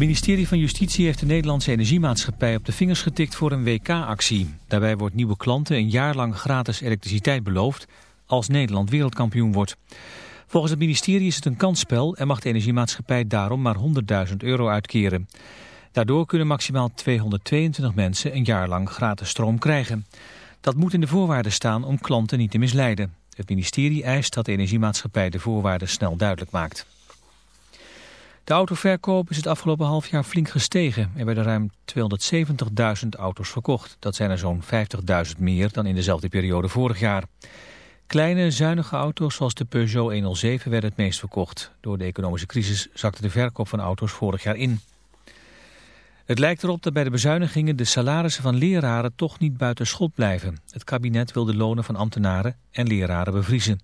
ministerie van Justitie heeft de Nederlandse Energiemaatschappij op de vingers getikt voor een WK-actie. Daarbij wordt nieuwe klanten een jaar lang gratis elektriciteit beloofd als Nederland wereldkampioen wordt. Volgens het ministerie is het een kansspel en mag de Energiemaatschappij daarom maar 100.000 euro uitkeren. Daardoor kunnen maximaal 222 mensen een jaar lang gratis stroom krijgen. Dat moet in de voorwaarden staan om klanten niet te misleiden. Het ministerie eist dat de Energiemaatschappij de voorwaarden snel duidelijk maakt. De autoverkoop is het afgelopen half jaar flink gestegen. Er werden ruim 270.000 auto's verkocht. Dat zijn er zo'n 50.000 meer dan in dezelfde periode vorig jaar. Kleine, zuinige auto's zoals de Peugeot 107 werden het meest verkocht. Door de economische crisis zakte de verkoop van auto's vorig jaar in. Het lijkt erop dat bij de bezuinigingen de salarissen van leraren toch niet buiten schot blijven. Het kabinet wil de lonen van ambtenaren en leraren bevriezen.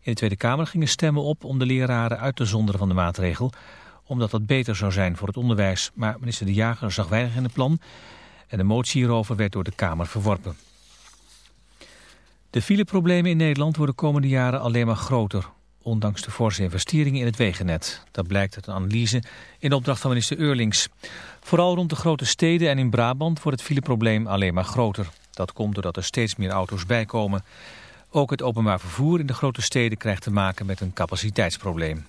In de Tweede Kamer gingen stemmen op om de leraren uit te zonderen van de maatregel omdat dat beter zou zijn voor het onderwijs. Maar minister De Jager zag weinig in het plan en de motie hierover werd door de Kamer verworpen. De fileproblemen in Nederland worden de komende jaren alleen maar groter, ondanks de forse investeringen in het wegennet. Dat blijkt uit een analyse in opdracht van minister Eurlings. Vooral rond de grote steden en in Brabant wordt het fileprobleem alleen maar groter. Dat komt doordat er steeds meer auto's bijkomen. Ook het openbaar vervoer in de grote steden krijgt te maken met een capaciteitsprobleem.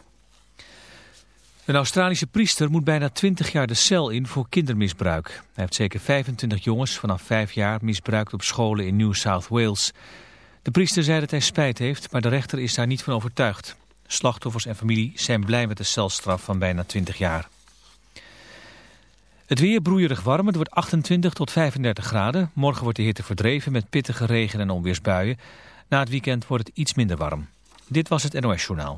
Een Australische priester moet bijna 20 jaar de cel in voor kindermisbruik. Hij heeft zeker 25 jongens vanaf 5 jaar misbruikt op scholen in New South Wales. De priester zei dat hij spijt heeft, maar de rechter is daar niet van overtuigd. Slachtoffers en familie zijn blij met de celstraf van bijna 20 jaar. Het weer broeierig warm, het wordt 28 tot 35 graden. Morgen wordt de hitte verdreven met pittige regen- en onweersbuien. Na het weekend wordt het iets minder warm. Dit was het NOS Journaal.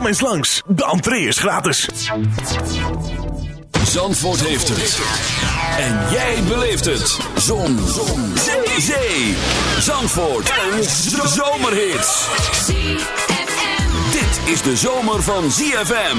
Kom eens langs, de entree is gratis. Zandvoort heeft het. En jij beleeft het. Zon. Zon. Zee. Zee. Zandvoort. Een zomerhit. Dit is de zomer van ZFM.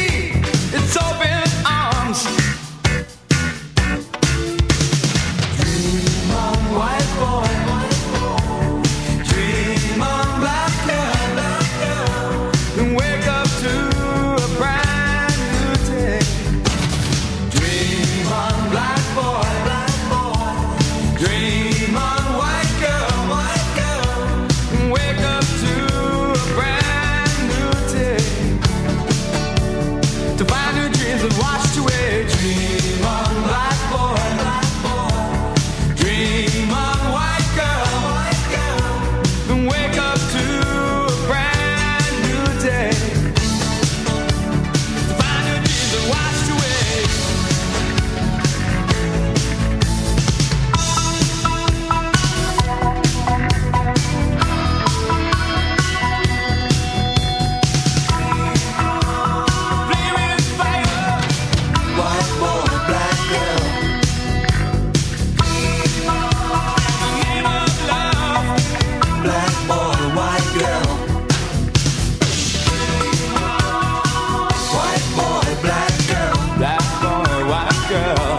girl.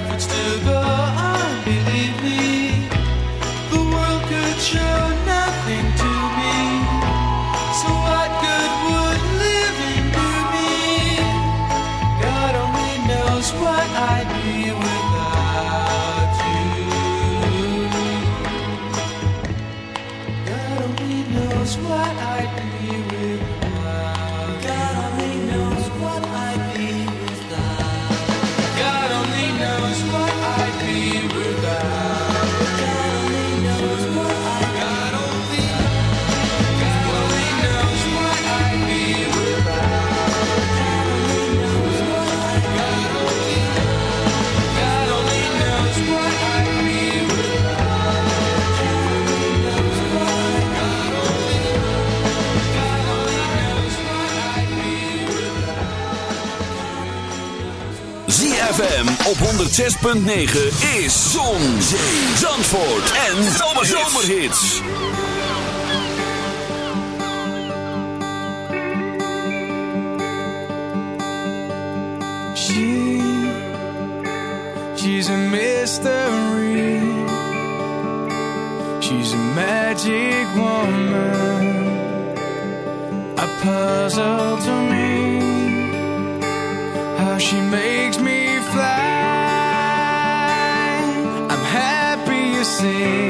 backwards to go. op 106.9 is Zon, Zee, Zandvoort en Zomerhits. She, she's a mystery. She's a magic woman. A puzzle to me. sing.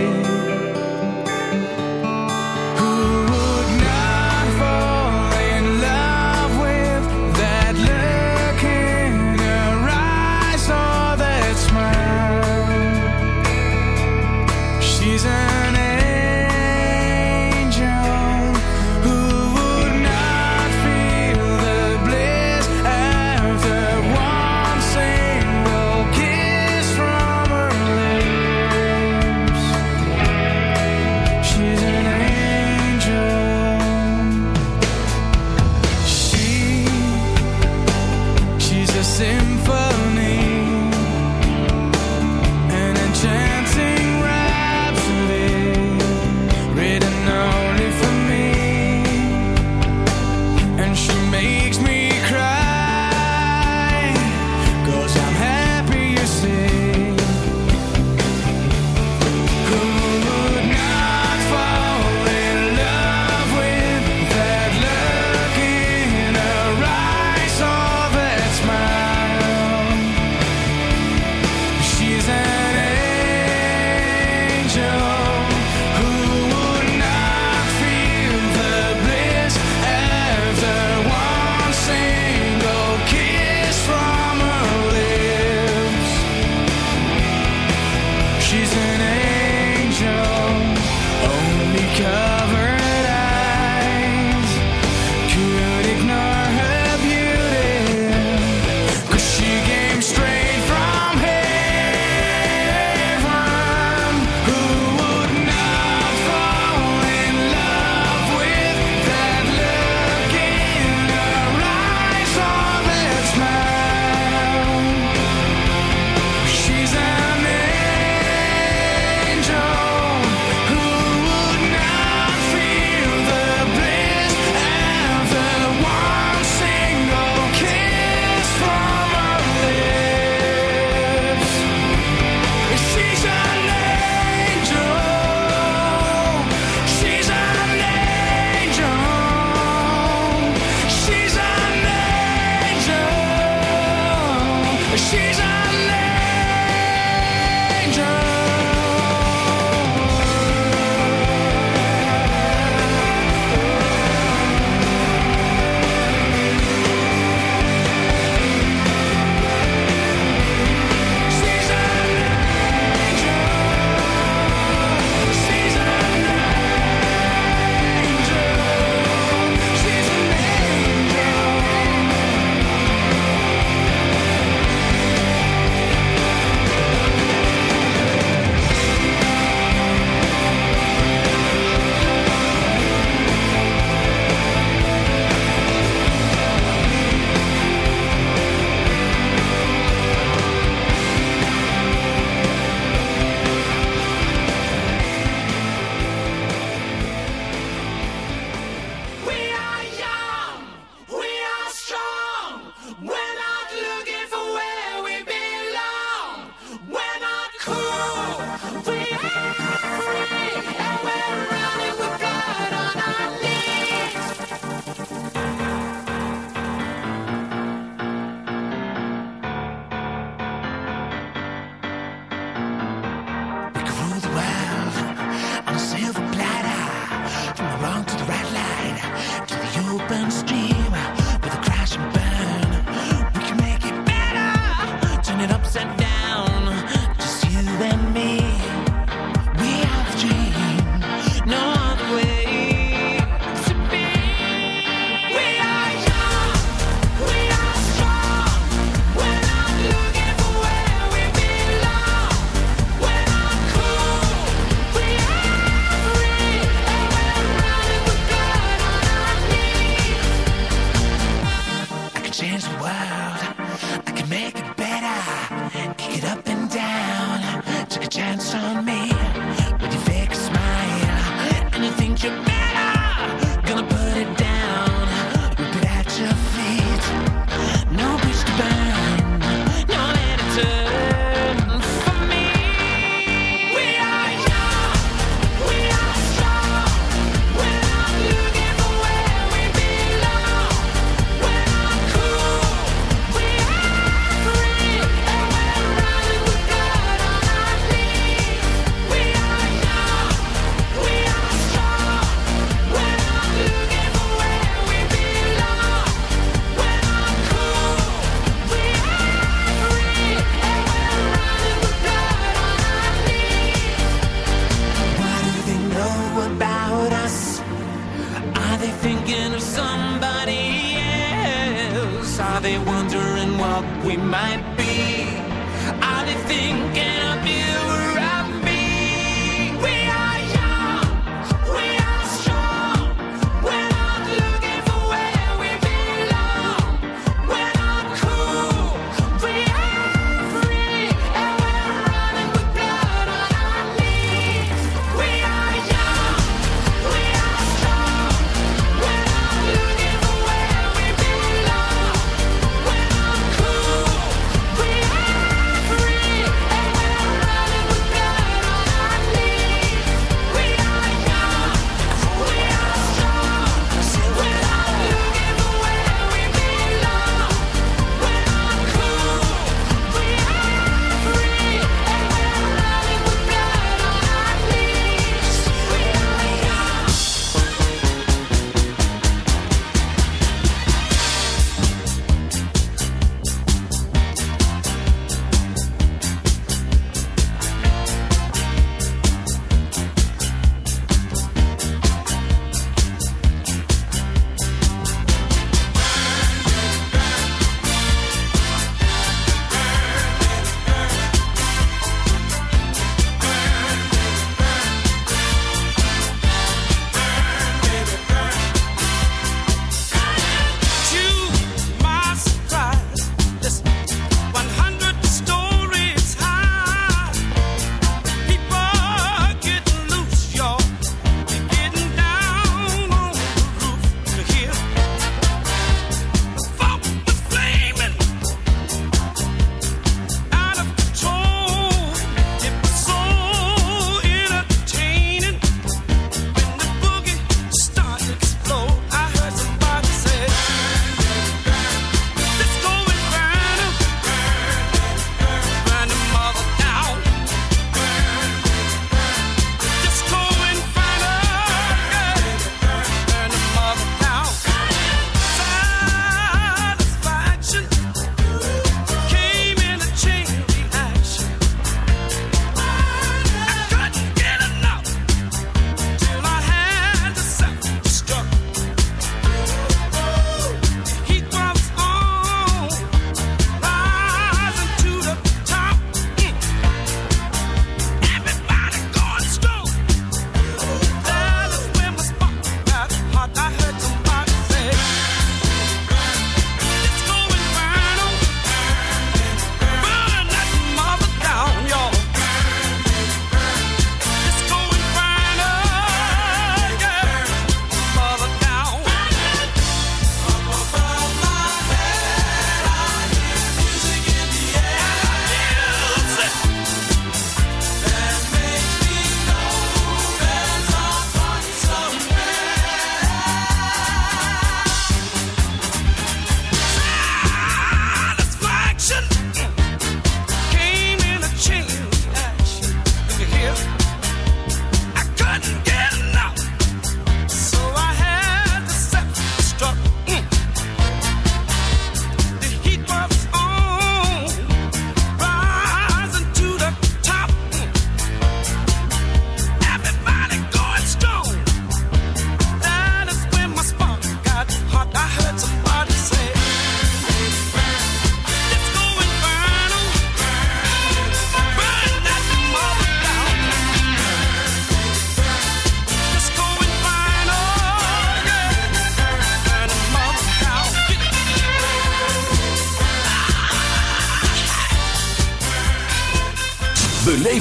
Turn it upside down.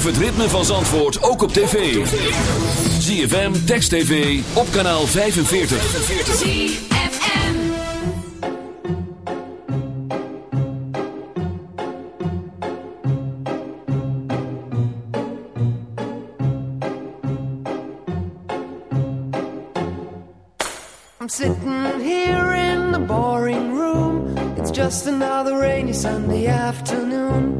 Beleef het ritme van Zandvoort ook op tv. ZFM, Text TV, op kanaal 45. ZFM. I'm sitting here in the boring room. It's just another rainy Sunday afternoon.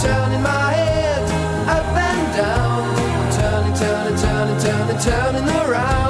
Turning my head up and down. Turning, turning, turning, turning, turning around,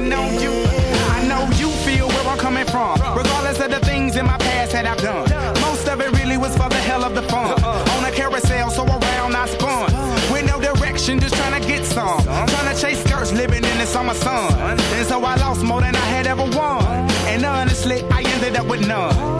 On you. I know you feel where I'm coming from. Regardless of the things in my past that I've done. Most of it really was for the hell of the fun. On a carousel, so around I spun. With no direction, just trying to get some. Trying to chase skirts, living in the summer sun. And so I lost more than I had ever won. And honestly, I ended up with none.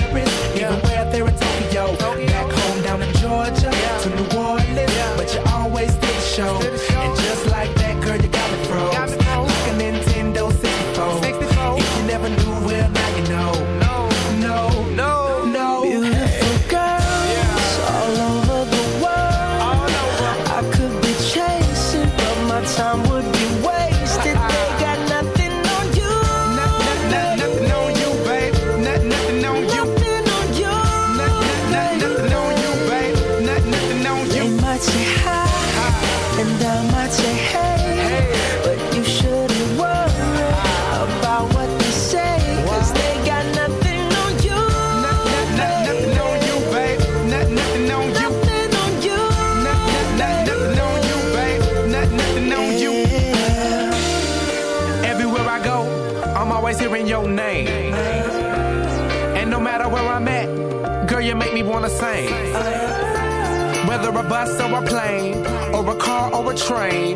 bus or a plane, or a car or a train.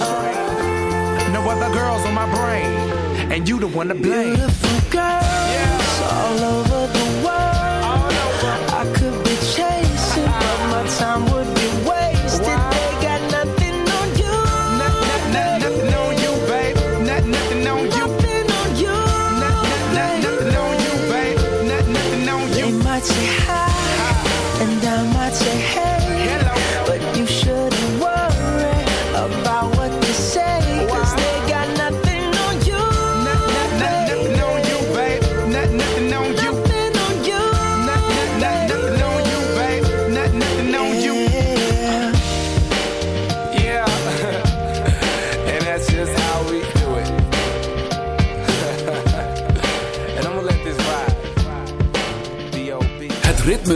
No other girls on my brain, and you the one to blame. Beautiful girls yeah. all over the world.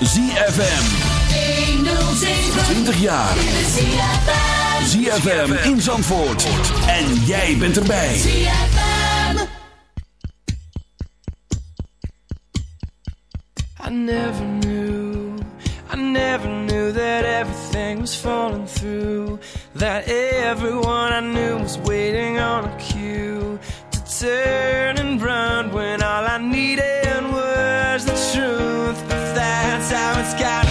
ZFM. 20 jaar. ZFM in Zandvoort. En jij bent erbij. ZFM. I never knew, I never knew that everything was falling through. That everyone I knew was waiting on a cue. To turn and run when scared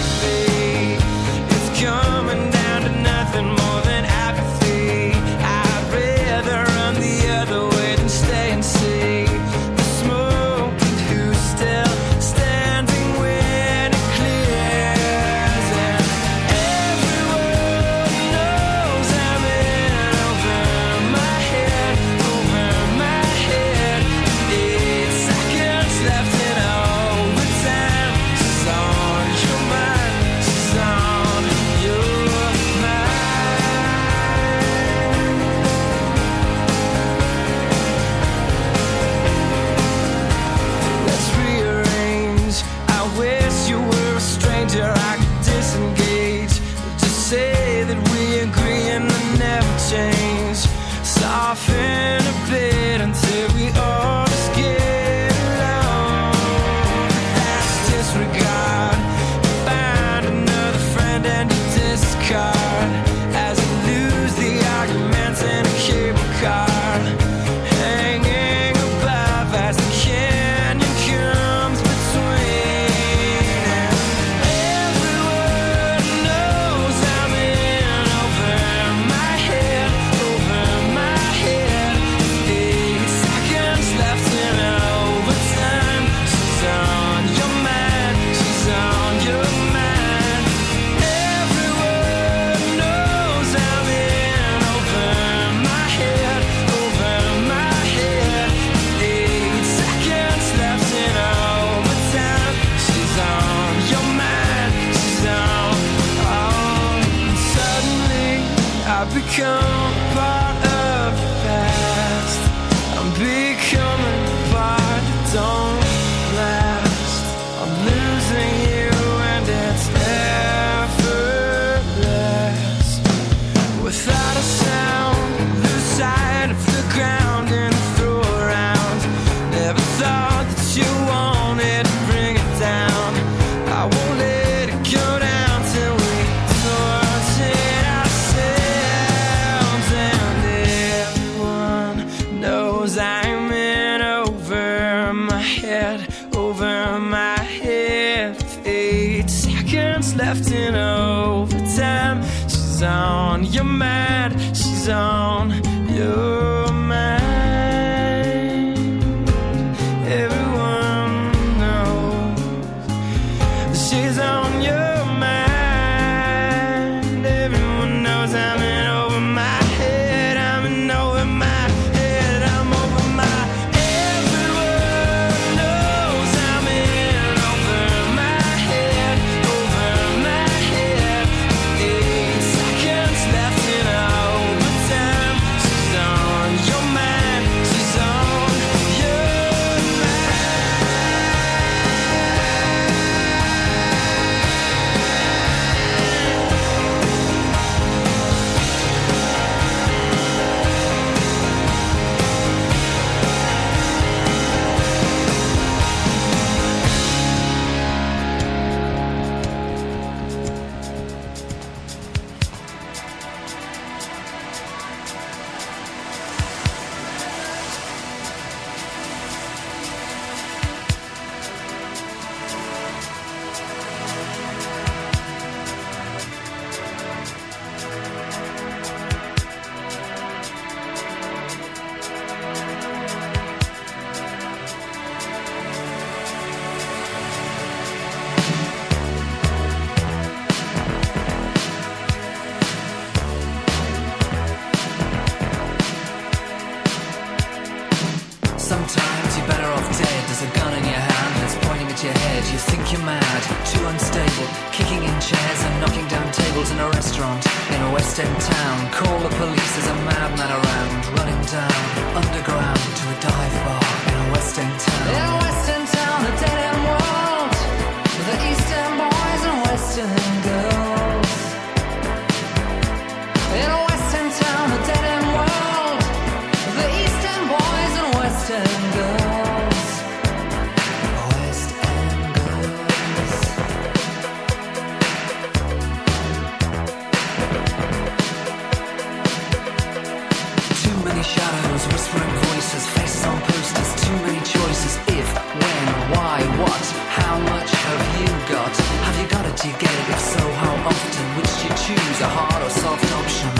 many shadows, whispering voices, faces on posters, too many choices. If, when, why, what, how much have you got? Have you got it? Do you get it? If so, how often? Which do you choose, a hard or soft option?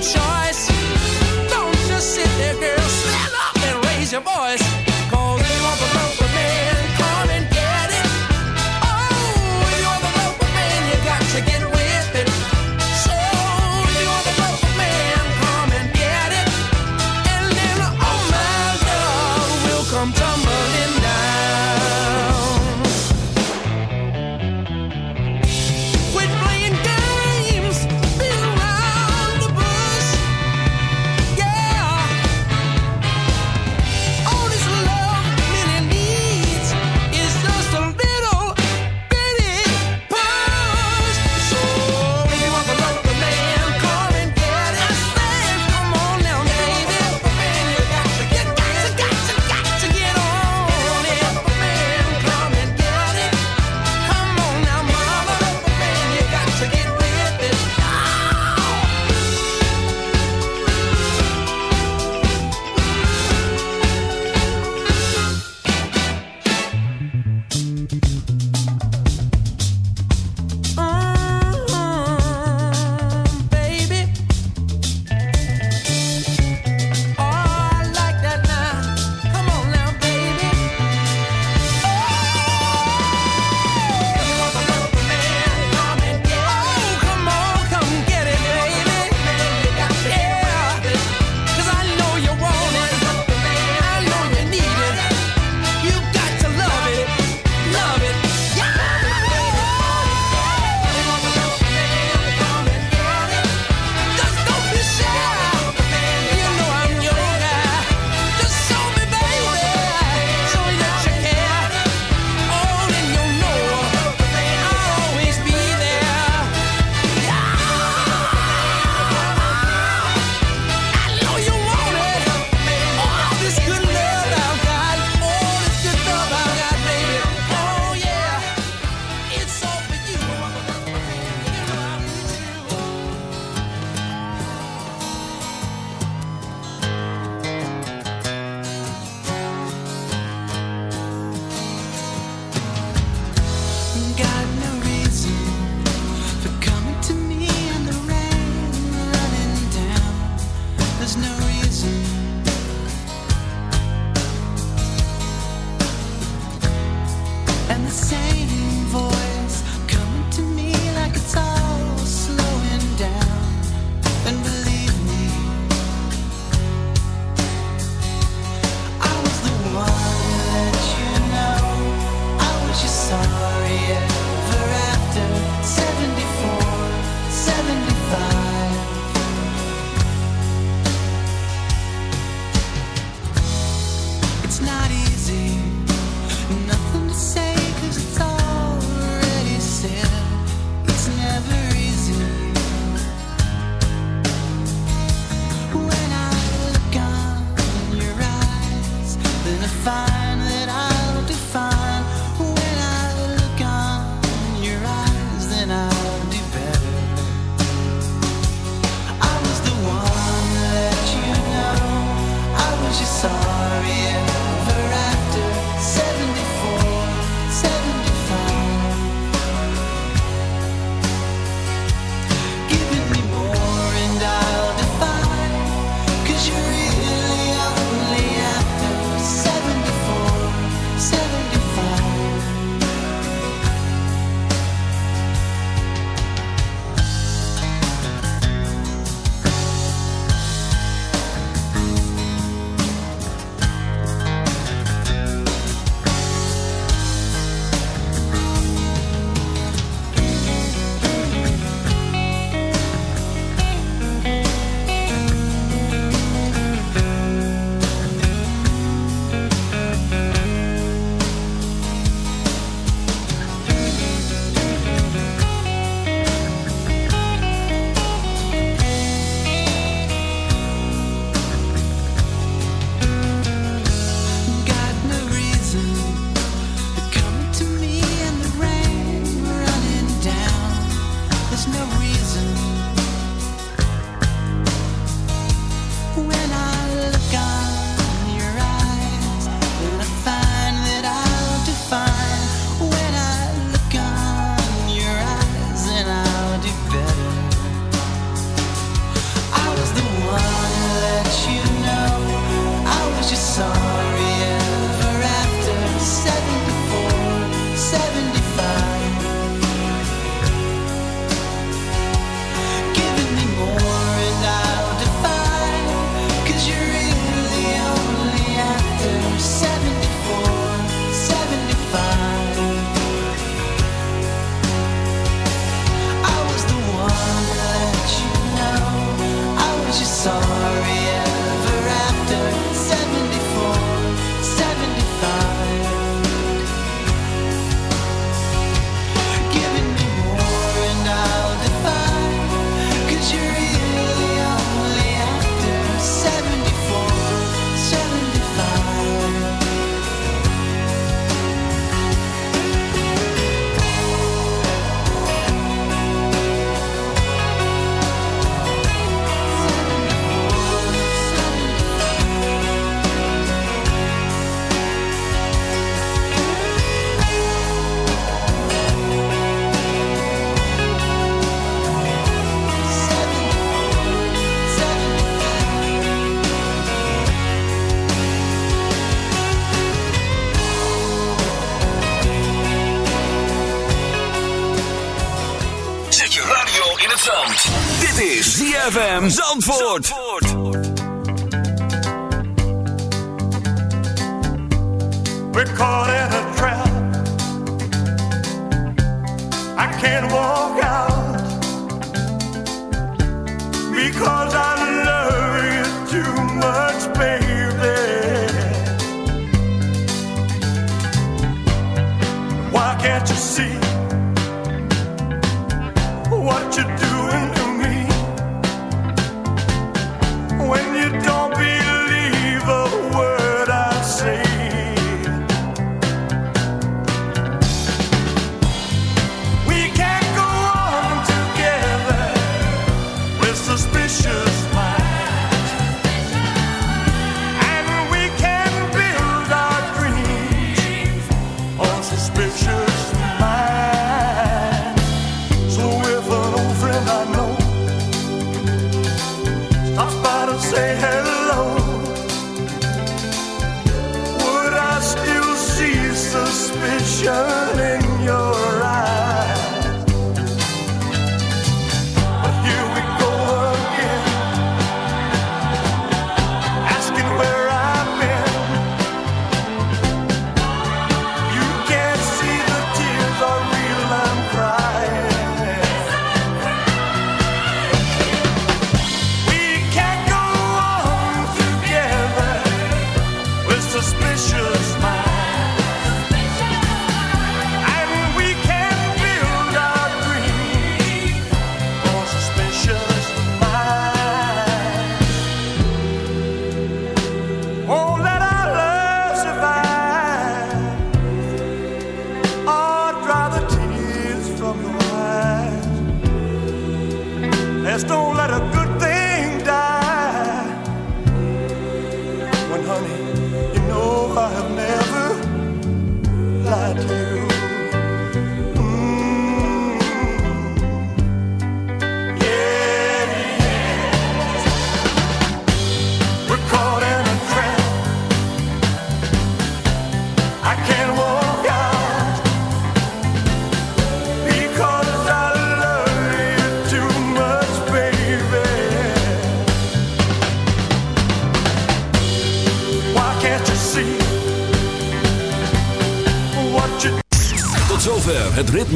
choice.